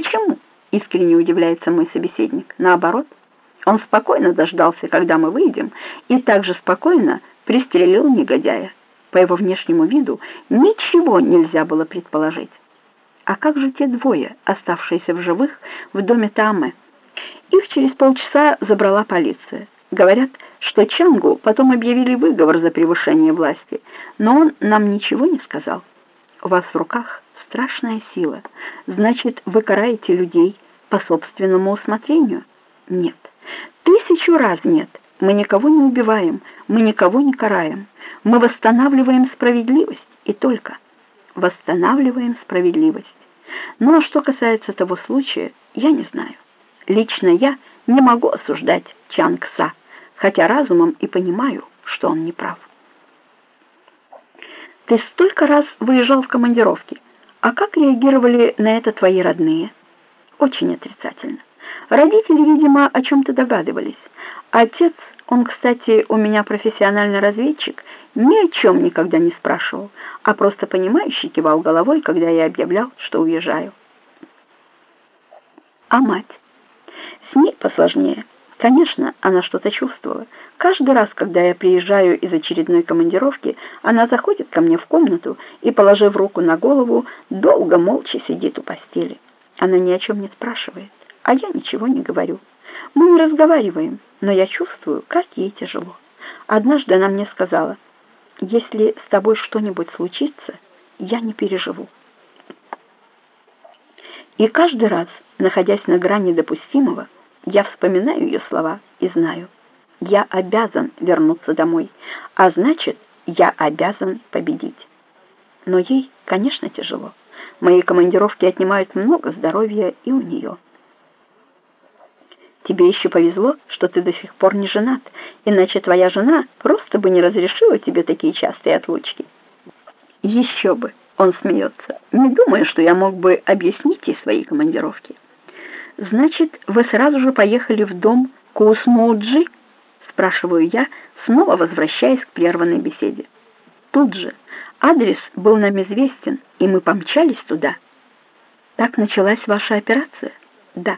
Почему? Искренне удивляется мой собеседник. Наоборот, он спокойно дождался, когда мы выйдем, и также спокойно пристрелил негодяя. По его внешнему виду ничего нельзя было предположить. А как же те двое, оставшиеся в живых в доме Тамы? Их через полчаса забрала полиция. Говорят, что Чангу потом объявили выговор за превышение власти, но он нам ничего не сказал. У вас в руках страшная сила. Значит, вы караете людей по собственному усмотрению? Нет. Тысячу раз нет. Мы никого не убиваем, мы никого не караем. Мы восстанавливаем справедливость и только восстанавливаем справедливость. Ну а что касается того случая, я не знаю. Лично я не могу осуждать Чангса, хотя разумом и понимаю, что он не прав. Ты столько раз выезжал в командировки, а как реагировали на это твои родные? Очень отрицательно. Родители, видимо, о чем-то догадывались. Отец, он, кстати, у меня профессиональный разведчик, ни о чем никогда не спрашивал, а просто понимающе кивал головой, когда я объявлял, что уезжаю. А мать? С ней посложнее. Конечно, она что-то чувствовала. Каждый раз, когда я приезжаю из очередной командировки, она заходит ко мне в комнату и, положив руку на голову, долго молча сидит у постели. Она ни о чем не спрашивает, а я ничего не говорю. Мы не разговариваем, но я чувствую, как ей тяжело. Однажды она мне сказала, «Если с тобой что-нибудь случится, я не переживу». И каждый раз, находясь на грани допустимого, я вспоминаю ее слова и знаю, я обязан вернуться домой, а значит, я обязан победить. Но ей, конечно, тяжело. Мои командировки отнимают много здоровья и у нее. Тебе еще повезло, что ты до сих пор не женат, иначе твоя жена просто бы не разрешила тебе такие частые отлучки. Еще бы, он смеется. Не думаю, что я мог бы объяснить ей свои командировки. «Значит, вы сразу же поехали в дом Кусмуджи?» — спрашиваю я, снова возвращаясь к прерванной беседе. Тут же адрес был нам известен, и мы помчались туда. Так началась ваша операция? Да.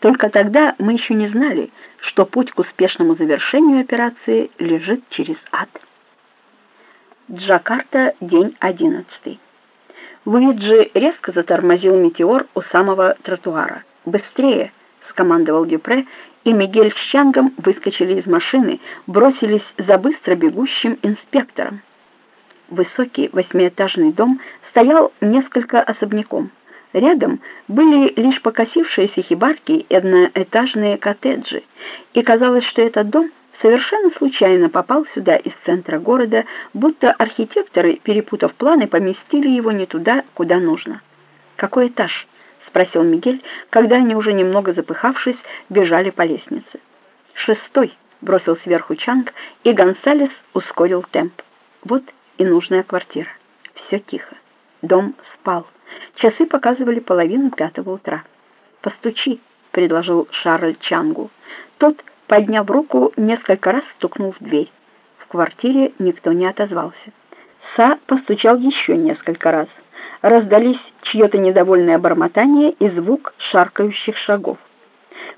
Только тогда мы еще не знали, что путь к успешному завершению операции лежит через ад. Джакарта, день одиннадцатый. Луиджи резко затормозил метеор у самого тротуара. «Быстрее!» — скомандовал Дюпре, и Мигель с Чангом выскочили из машины, бросились за быстро бегущим инспектором. Высокий восьмиэтажный дом стоял несколько особняком. Рядом были лишь покосившиеся хибарки и одноэтажные коттеджи, и казалось, что этот дом совершенно случайно попал сюда из центра города, будто архитекторы, перепутав планы, поместили его не туда, куда нужно. «Какой этаж?» Спросил Мигель, когда они уже немного запыхавшись бежали по лестнице. «Шестой», — бросил сверху Чанг, и Гонсалес ускорил темп. Вот и нужная квартира. Все тихо. Дом спал. Часы показывали половину пятого утра. «Постучи», — предложил Шарль Чангу. Тот, подняв руку, несколько раз стукнул в дверь. В квартире никто не отозвался. Са постучал еще несколько раз раздались чье-то недовольное бормотание и звук шаркающих шагов.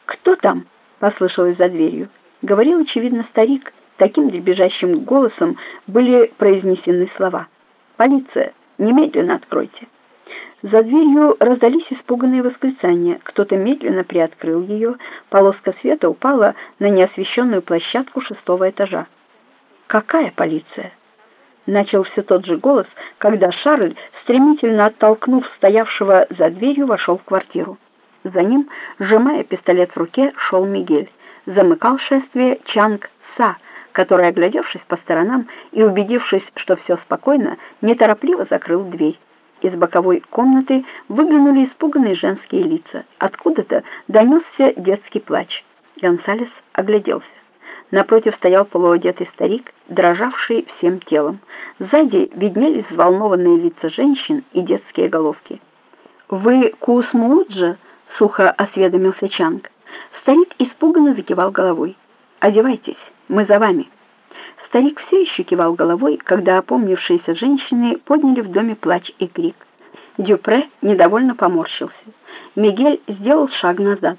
«Кто там?» — послышалось за дверью. Говорил, очевидно, старик. Таким дребезжащим голосом были произнесены слова. «Полиция! Немедленно откройте!» За дверью раздались испуганные восклицания. Кто-то медленно приоткрыл ее. Полоска света упала на неосвещенную площадку шестого этажа. «Какая полиция?» Начал все тот же голос, когда Шарль, стремительно оттолкнув стоявшего за дверью, вошел в квартиру. За ним, сжимая пистолет в руке, шел Мигель. Замыкал шествие Чанг Са, который, оглядевшись по сторонам и убедившись, что все спокойно, неторопливо закрыл дверь. Из боковой комнаты выглянули испуганные женские лица. Откуда-то донесся детский плач. Гонсалес огляделся. Напротив стоял полуодетый старик, дрожавший всем телом. Сзади виднелись взволнованные лица женщин и детские головки. «Вы Кусмууджа?» — сухо осведомился Чанг. Старик испуганно закивал головой. «Одевайтесь, мы за вами». Старик все еще кивал головой, когда опомнившиеся женщины подняли в доме плач и крик. Дюпре недовольно поморщился. Мигель сделал шаг назад.